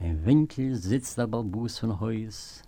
Ein Winkel sitzt der Balbus von Heus,